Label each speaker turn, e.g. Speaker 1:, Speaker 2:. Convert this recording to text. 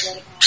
Speaker 1: Thanks.